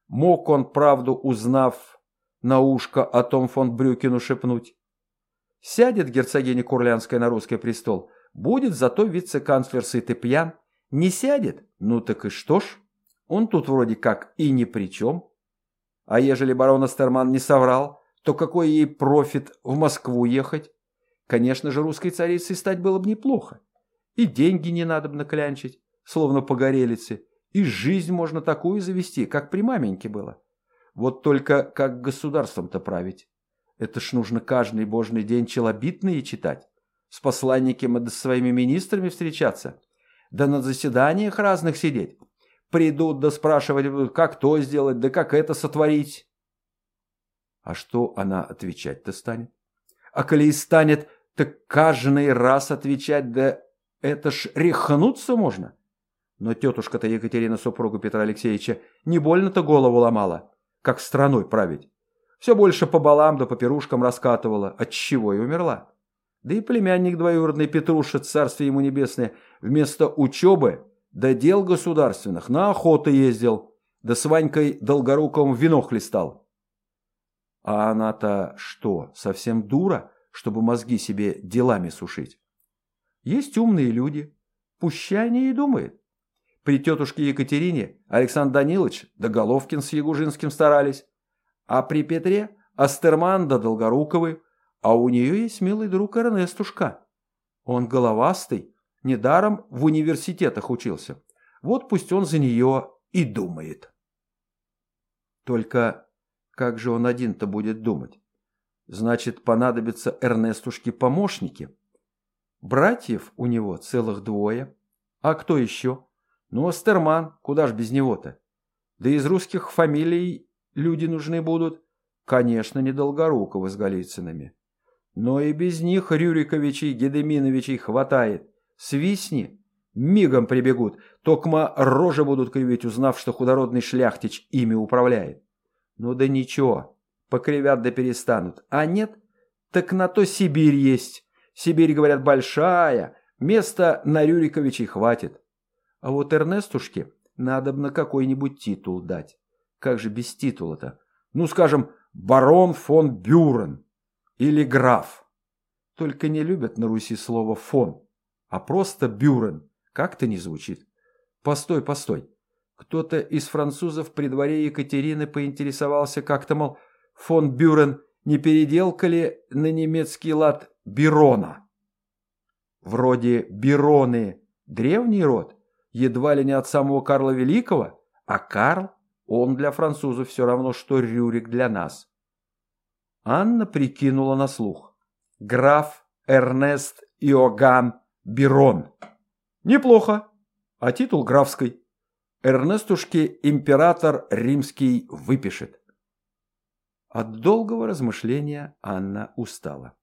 Мог он, правду узнав, на ушко о том фон Брюкину шепнуть. Сядет герцогиня Курлянская на русский престол, будет зато вице-канцлер сытый пьян. Не сядет? Ну так и что ж? Он тут вроде как и ни при чем. А ежели барон Астерман не соврал, то какой ей профит в Москву ехать? Конечно же, русской царицей стать было бы неплохо. И деньги не надо бы наклянчить, словно погорелицы. И жизнь можно такую завести, как при маменьке было. Вот только как государством-то править? Это ж нужно каждый божий день челобитные читать, с посланниками да своими министрами встречаться, да на заседаниях разных сидеть. Придут да спрашивать будут, как то сделать, да как это сотворить. А что она отвечать-то станет? А коли и станет, так каждый раз отвечать, да это ж рехнуться можно. Но тетушка-то Екатерина, супругу Петра Алексеевича, не больно-то голову ломала, как страной править. Все больше по балам да по пирушкам раскатывала, отчего и умерла. Да и племянник двоюродный Петруша, царствие ему небесное, вместо учебы да дел государственных на охоту ездил, да с Ванькой Долгоруком вино хлестал. А она-то что, совсем дура, чтобы мозги себе делами сушить? Есть умные люди, пущай они и думает. При тетушке Екатерине Александр Данилович да Головкин с Ягужинским старались. А при Петре Астерман да Долгоруковы, а у нее есть милый друг Эрнестушка. Он головастый, недаром в университетах учился. Вот пусть он за нее и думает. Только как же он один-то будет думать? Значит, понадобятся Эрнестушке помощники. Братьев у него целых двое. А кто еще? Ну, Астерман, куда ж без него-то? Да из русских фамилий люди нужны будут? Конечно, не Долгорукова с Голицынами. Но и без них Рюриковичей, Гедеминовичей хватает. Свистни, мигом прибегут, токма рожи будут кривить, узнав, что худородный шляхтич ими управляет. Ну да ничего, покривят да перестанут. А нет, так на то Сибирь есть. Сибирь, говорят, большая, места на Рюриковичей хватит. А вот Эрнестушке надо бы на какой-нибудь титул дать. Как же без титула-то? Ну, скажем, барон фон Бюрен или граф. Только не любят на Руси слово «фон», а просто «бюрен». Как-то не звучит. Постой, постой. Кто-то из французов при дворе Екатерины поинтересовался как-то, мол, фон Бюрен не переделка ли на немецкий лад Бирона? Вроде Бироны – древний род, едва ли не от самого Карла Великого, а Карл, он для французов все равно, что Рюрик для нас. Анна прикинула на слух. Граф Эрнест Иоганн Бирон. Неплохо. А титул графский. Эрнестушке император римский выпишет. От долгого размышления Анна устала.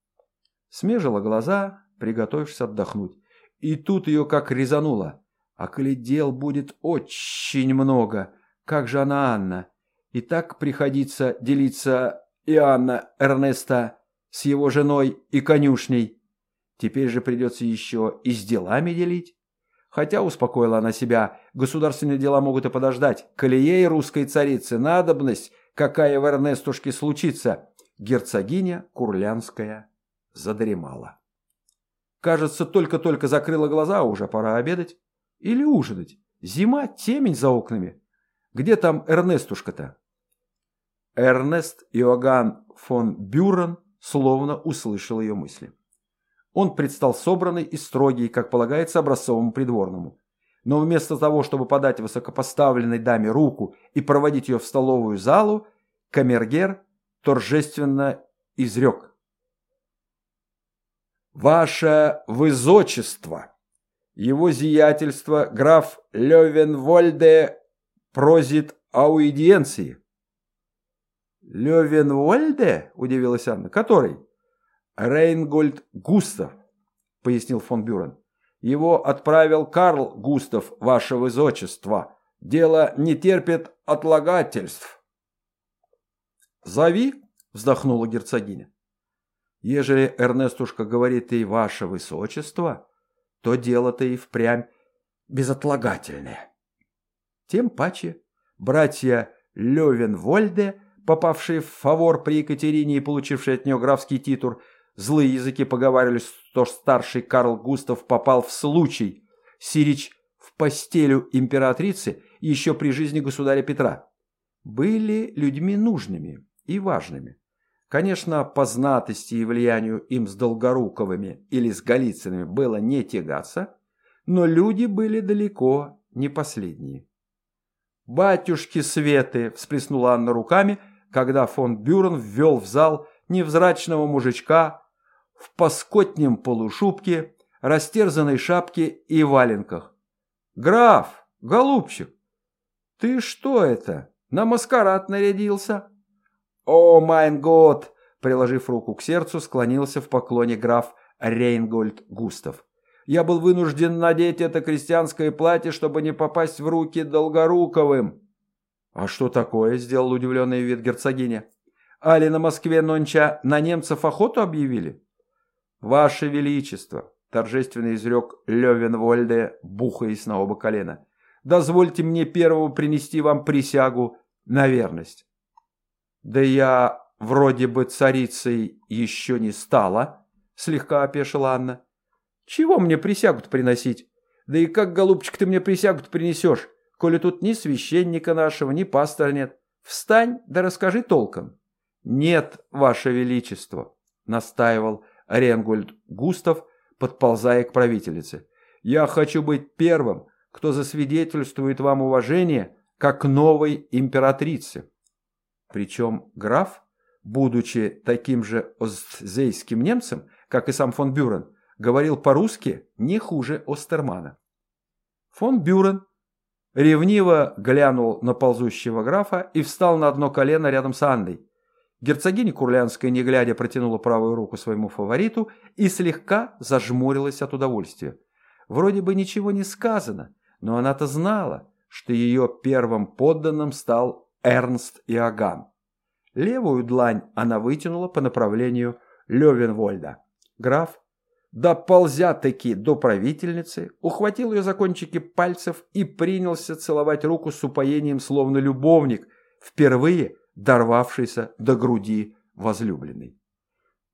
Смежила глаза, приготовившись отдохнуть. И тут ее как резануло. А коли дел будет очень много, как же она Анна? И так приходится делиться Иоанна Эрнеста с его женой и конюшней. Теперь же придется еще и с делами делить. Хотя, успокоила она себя, государственные дела могут и подождать. Коли ей, русской царице, надобность, какая в Эрнестушке случится, герцогиня Курлянская задремала. Кажется, только-только закрыла глаза, уже пора обедать. Или ужинать. Зима, темень за окнами. Где там Эрнестушка-то? Эрнест Иоганн фон Бюрен словно услышал ее мысли. Он предстал собранный и строгий, как полагается образцовому придворному. Но вместо того, чтобы подать высокопоставленной даме руку и проводить ее в столовую залу, камергер торжественно изрек. «Ваше Высочество! Его зиятельство граф Левенвольде просит аудиенции». «Левенвольде?» – удивилась Анна. «Который?» Рейнгольд Густав, пояснил фон Бюрен. Его отправил Карл Густав, ваше высочество. Дело не терпит отлагательств. Зови, вздохнула герцогиня. Ежели Эрнестушка говорит и ваше высочество, то дело-то и впрямь безотлагательное. Тем паче братья Левенвольде, попавшие в фавор при Екатерине и получившие от нее графский титул, Злые языки поговаривали, что старший Карл Густав попал в случай сирич в постелю императрицы еще при жизни государя Петра. Были людьми нужными и важными. Конечно, по знатости и влиянию им с Долгоруковыми или с Голицынами было не тягаться, но люди были далеко не последние. «Батюшки Светы!» – всплеснула Анна руками, когда фон Бюрен ввел в зал невзрачного мужичка в паскотнем полушубке, растерзанной шапке и валенках. «Граф, голубчик, ты что это, на маскарад нарядился?» «О, майн год!» Приложив руку к сердцу, склонился в поклоне граф Рейнгольд Густав. «Я был вынужден надеть это крестьянское платье, чтобы не попасть в руки Долгоруковым». «А что такое?» – сделал удивленный вид герцогиня. «Али на Москве нонча на немцев охоту объявили?» «Ваше Величество!» – торжественно изрек Левенвольде, бухаясь на оба колена. «Дозвольте мне первому принести вам присягу на верность». «Да я вроде бы царицей еще не стала», – слегка опешила Анна. «Чего мне присягу-то приносить? Да и как, голубчик, ты мне присягу-то принесешь, коли тут ни священника нашего, ни пастора нет? Встань да расскажи толком». «Нет, ваше величество», – настаивал Ренгольд Густав, подползая к правительнице. «Я хочу быть первым, кто засвидетельствует вам уважение как новой императрице». Причем граф, будучи таким же остзейским немцем, как и сам фон Бюрен, говорил по-русски не хуже Остермана. Фон Бюрен ревниво глянул на ползущего графа и встал на одно колено рядом с Анной, Герцогиня Курлянская, не глядя, протянула правую руку своему фавориту и слегка зажмурилась от удовольствия. Вроде бы ничего не сказано, но она-то знала, что ее первым подданным стал Эрнст Иоганн. Левую длань она вытянула по направлению Левенвольда. Граф, доползя-таки до правительницы, ухватил ее за кончики пальцев и принялся целовать руку с упоением, словно любовник, впервые дорвавшийся до груди возлюбленной.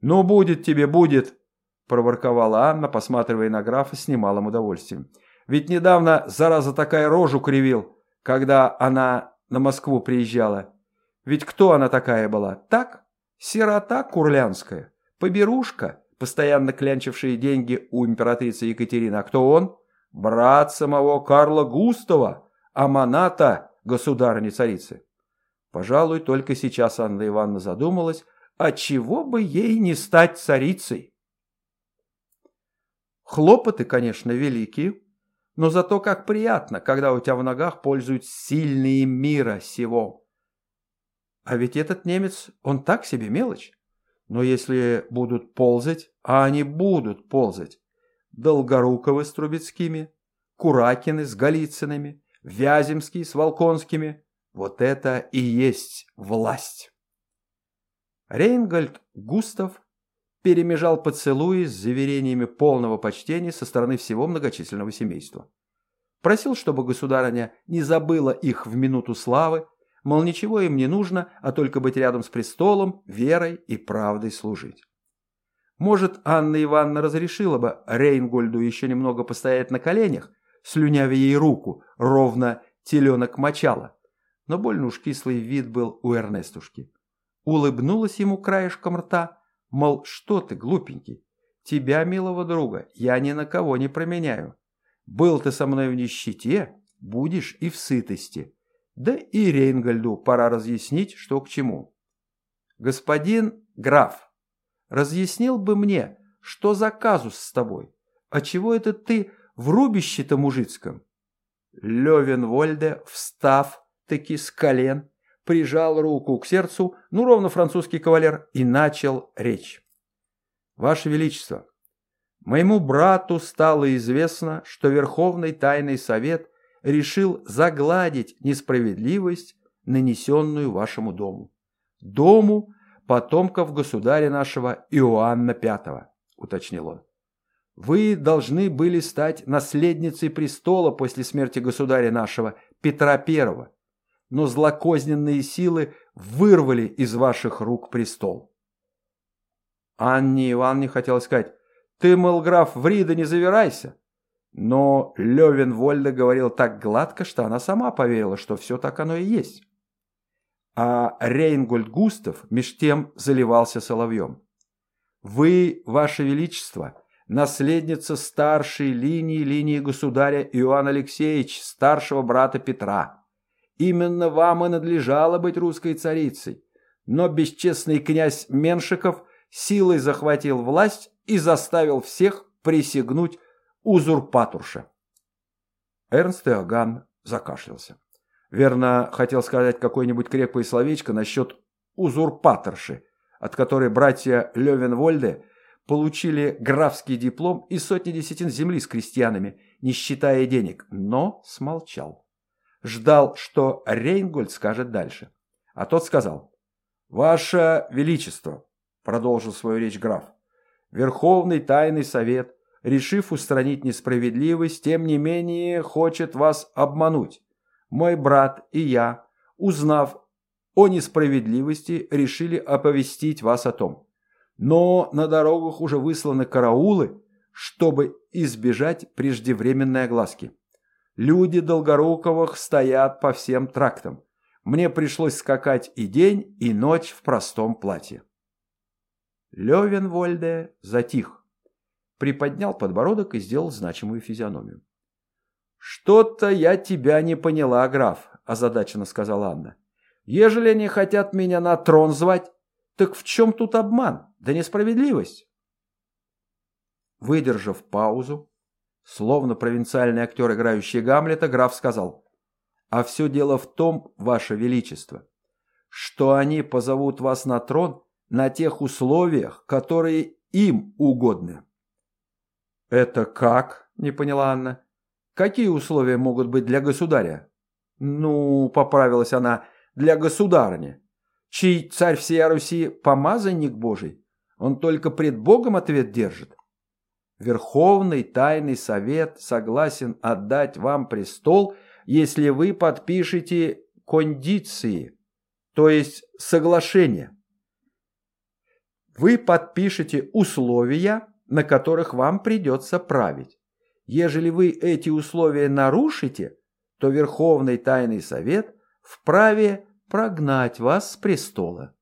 «Ну, будет тебе, будет!» – проворковала Анна, посматривая на графа с немалым удовольствием. «Ведь недавно, зараза такая, рожу кривил, когда она на Москву приезжала. Ведь кто она такая была? Так? Сирота курлянская, поберушка, постоянно клянчившая деньги у императрицы Екатерины. А кто он? Брат самого Карла Густава, Аманата, государыни-царицы. Пожалуй, только сейчас Анна Ивановна задумалась, а чего бы ей не стать царицей? Хлопоты, конечно, великие, но зато как приятно, когда у тебя в ногах пользуются сильные мира сего. А ведь этот немец, он так себе мелочь. Но если будут ползать, а они будут ползать, Долгоруковы с Трубецкими, Куракины с Голицынами, Вяземский с Волконскими, вот это и есть власть. Рейнгольд Густав перемежал поцелуи с заверениями полного почтения со стороны всего многочисленного семейства. Просил, чтобы государыня не забыла их в минуту славы, Мол, ничего им не нужно, а только быть рядом с престолом, верой и правдой служить. Может, Анна Ивановна разрешила бы Рейнгольду еще немного постоять на коленях, слюнявя ей руку, ровно теленок мочала. Но больно уж кислый вид был у Эрнестушки. Улыбнулась ему краешком рта, мол, что ты, глупенький, тебя, милого друга, я ни на кого не променяю. Был ты со мной в нищете, будешь и в сытости. Да и Рейнгольду пора разъяснить, что к чему. Господин граф, разъяснил бы мне, что за казус с тобой? А чего это ты в рубище-то мужицком? Левин Вольде, встав таки с колен, прижал руку к сердцу, ну ровно французский кавалер, и начал речь. Ваше Величество, моему брату стало известно, что Верховный Тайный Совет – решил загладить несправедливость, нанесенную вашему дому. Дому потомков государя нашего Иоанна V, уточнил он. Вы должны были стать наследницей престола после смерти государя нашего Петра I, но злокозненные силы вырвали из ваших рук престол. Анне Ивановне хотелось сказать, ты, мол, граф, в Рида не завирайся, но Левин Вольда говорил так гладко, что она сама поверила, что все так оно и есть. А Рейнгольд Густав меж тем заливался соловьем. «Вы, Ваше Величество, наследница старшей линии линии государя Иоанн Алексеевич, старшего брата Петра. Именно вам и надлежало быть русской царицей. Но бесчестный князь Меншиков силой захватил власть и заставил всех присягнуть узурпаторша. Эрнст Иоганн закашлялся. Верно, хотел сказать какое-нибудь крепкое словечко насчет узурпаторши, от которой братья Левенвольде получили графский диплом и сотни десятин земли с крестьянами, не считая денег, но смолчал. Ждал, что Рейнгольд скажет дальше. А тот сказал, «Ваше Величество», — продолжил свою речь граф, «Верховный Тайный Совет решив устранить несправедливость, тем не менее хочет вас обмануть. Мой брат и я, узнав о несправедливости, решили оповестить вас о том. Но на дорогах уже высланы караулы, чтобы избежать преждевременной огласки. Люди Долгоруковых стоят по всем трактам. Мне пришлось скакать и день, и ночь в простом платье. Левенвольде затих приподнял подбородок и сделал значимую физиономию. «Что-то я тебя не поняла, граф», – озадаченно сказала Анна. «Ежели они хотят меня на трон звать, так в чем тут обман? Да несправедливость?» Выдержав паузу, словно провинциальный актер, играющий Гамлета, граф сказал, «А все дело в том, ваше величество, что они позовут вас на трон на тех условиях, которые им угодны». «Это как?» – не поняла Анна. «Какие условия могут быть для государя?» «Ну, – поправилась она, – для государыни. Чей царь всея Руси – помазанник Божий? Он только пред Богом ответ держит. Верховный тайный совет согласен отдать вам престол, если вы подпишете кондиции, то есть соглашение. Вы подпишете условия, на которых вам придется править. Ежели вы эти условия нарушите, то Верховный Тайный Совет вправе прогнать вас с престола.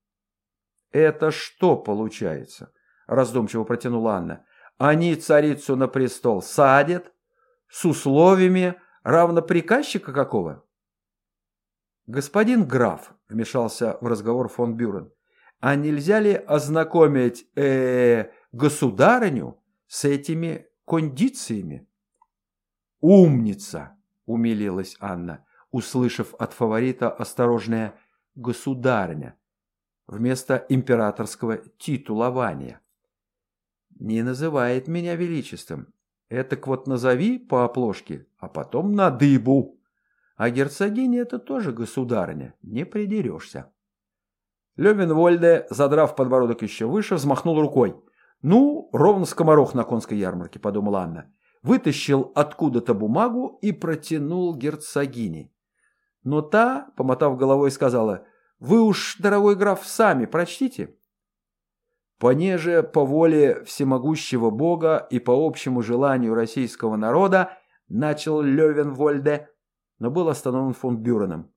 «Это что получается?» – раздумчиво протянула Анна. «Они царицу на престол садят с условиями равноприказчика какого?» «Господин граф», – вмешался в разговор фон Бюрен, «а нельзя ли ознакомить э, государыню с этими кондициями?» «Умница!» – умилилась Анна, услышав от фаворита осторожное «государня» вместо императорского титулования. «Не называет меня величеством. Этак вот назови по оплошке, а потом на дыбу». А герцогиня это тоже государыня, не придерешься. Левин Вольде, задрав подбородок еще выше, взмахнул рукой. «Ну, ровно скоморох на конской ярмарке», — подумала Анна. Вытащил откуда-то бумагу и протянул герцогине. Но та, помотав головой, сказала, «Вы уж, дорогой граф, сами прочтите». Понеже по воле всемогущего Бога и по общему желанию российского народа начал Левин Вольде, но был остановлен фон Бюреном.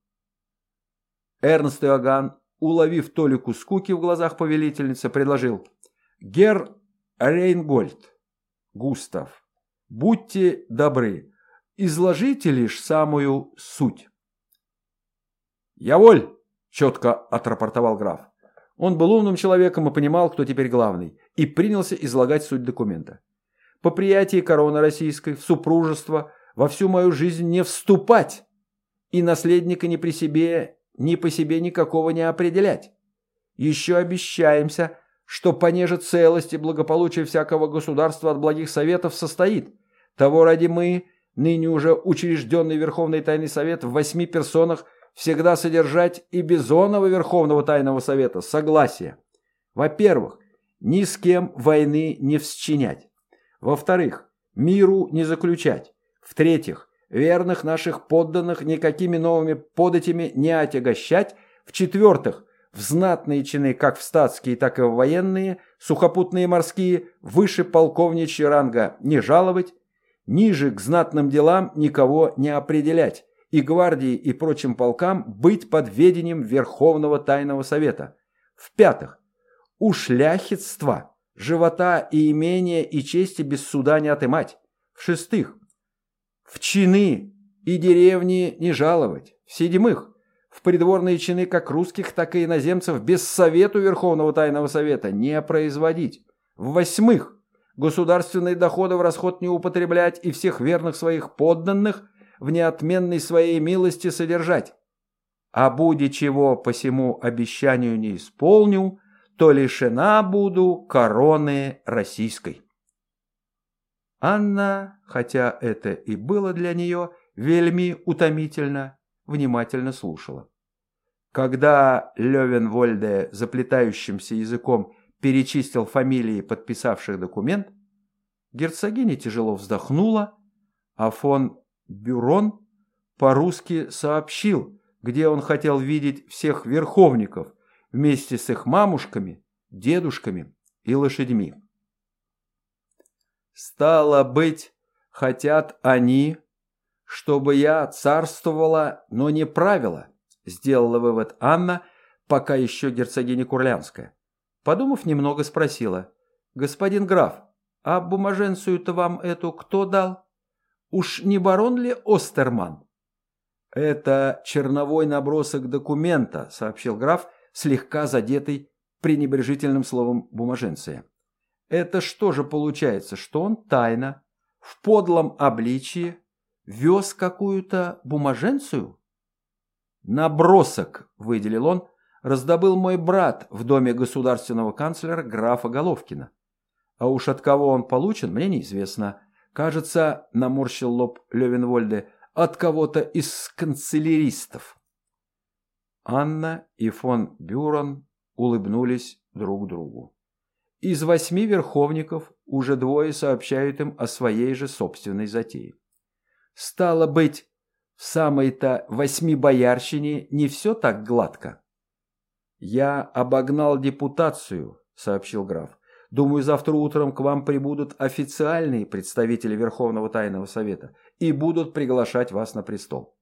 Эрнст Иоганн, уловив толику скуки в глазах повелительницы, предложил «Гер Рейнгольд, Густав, будьте добры, изложите лишь самую суть». «Я воль!» – четко отрапортовал граф. Он был умным человеком и понимал, кто теперь главный, и принялся излагать суть документа. По приятии короны российской в супружество во всю мою жизнь не вступать и наследника ни при себе, ни по себе никакого не определять. Еще обещаемся, что понеже целость и благополучие всякого государства от благих советов состоит. Того ради мы, ныне уже учрежденный Верховный Тайный Совет в восьми персонах, всегда содержать и Бизонова Верховного Тайного Совета согласие. Во-первых, ни с кем войны не всчинять. Во-вторых, миру не заключать. В-третьих, верных наших подданных никакими новыми податями не отягощать. В-четвертых, в знатные чины, как в статские, так и в военные, сухопутные морские, выше полковничьего ранга не жаловать, ниже к знатным делам никого не определять, и гвардии и прочим полкам быть под ведением Верховного Тайного Совета. В-пятых, у шляхетства, живота и имения и чести без суда не отымать. В-шестых, в чины и деревни не жаловать. В седьмых, в придворные чины как русских, так и иноземцев без совету Верховного Тайного Совета не производить. В восьмых, государственные доходы в расход не употреблять и всех верных своих подданных в неотменной своей милости содержать. А буди чего по всему обещанию не исполню, то лишена буду короны российской. Анна, хотя это и было для нее вельми утомительно, внимательно слушала. Когда Левенвольде заплетающимся языком перечислил фамилии подписавших документ, герцогиня тяжело вздохнула, а фон Бюрон по-русски сообщил, где он хотел видеть всех верховников вместе с их мамушками, дедушками и лошадьми. Стало быть, хотят они, чтобы я царствовала, но не правила, сделала вывод Анна, пока еще герцогиня Курлянская. Подумав немного, спросила. «Господин граф, а бумаженцию-то вам эту кто дал? Уж не барон ли Остерман?» «Это черновой набросок документа», — сообщил граф, слегка задетый пренебрежительным словом бумаженция. Это что же получается, что он тайно, в подлом обличии, вез какую-то бумаженцию? Набросок, выделил он, раздобыл мой брат в доме государственного канцлера графа Головкина. А уж от кого он получен, мне неизвестно. Кажется, наморщил лоб Левенвольде, от кого-то из канцеляристов. Анна и фон Бюрон улыбнулись друг другу. Из восьми верховников уже двое сообщают им о своей же собственной затее. Стало быть, в самой-то восьми боярщине не все так гладко. «Я обогнал депутацию», — сообщил граф. «Думаю, завтра утром к вам прибудут официальные представители Верховного Тайного Совета и будут приглашать вас на престол».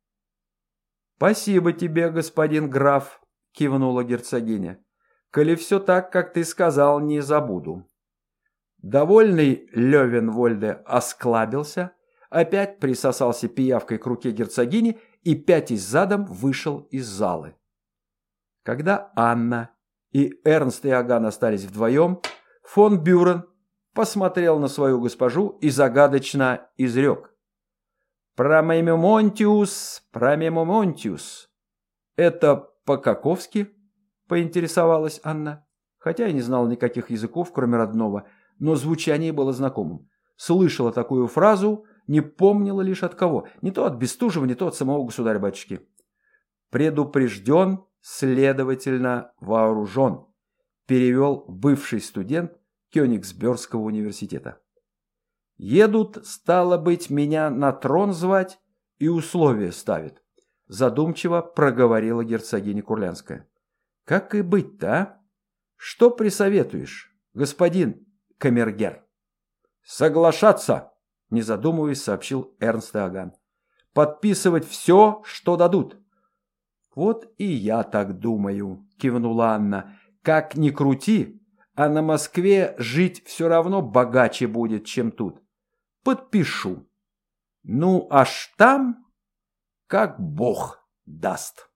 «Спасибо тебе, господин граф», — кивнула герцогиня. «Коли все так, как ты сказал, не забуду». Довольный Левин Вольде осклабился, опять присосался пиявкой к руке герцогини и, пятясь задом, вышел из залы. Когда Анна и Эрнст и Аган остались вдвоем, фон Бюрен посмотрел на свою госпожу и загадочно изрек. «Промемонтиус, промемонтиус». «Это по-каковски?» – поинтересовалась Анна. Хотя я не знала никаких языков, кроме родного, но звучание было знакомым. Слышала такую фразу, не помнила лишь от кого. Не то от Бестужева, не то от самого государя-батюшки. «Предупрежден, следовательно, вооружен», перевел бывший студент Кёнигсбергского университета. «Едут, стало быть, меня на трон звать и условия ставят», задумчиво проговорила герцогиня Курлянская. «Как и быть-то, а? Что присоветуешь, господин камергер?» «Соглашаться!» не задумываясь, сообщил Эрнст Иоганн. «Подписывать все, что дадут». «Вот и я так думаю», – кивнула Анна. «Как ни крути, а на Москве жить все равно богаче будет, чем тут. Подпишу. Ну, аж там, как Бог даст».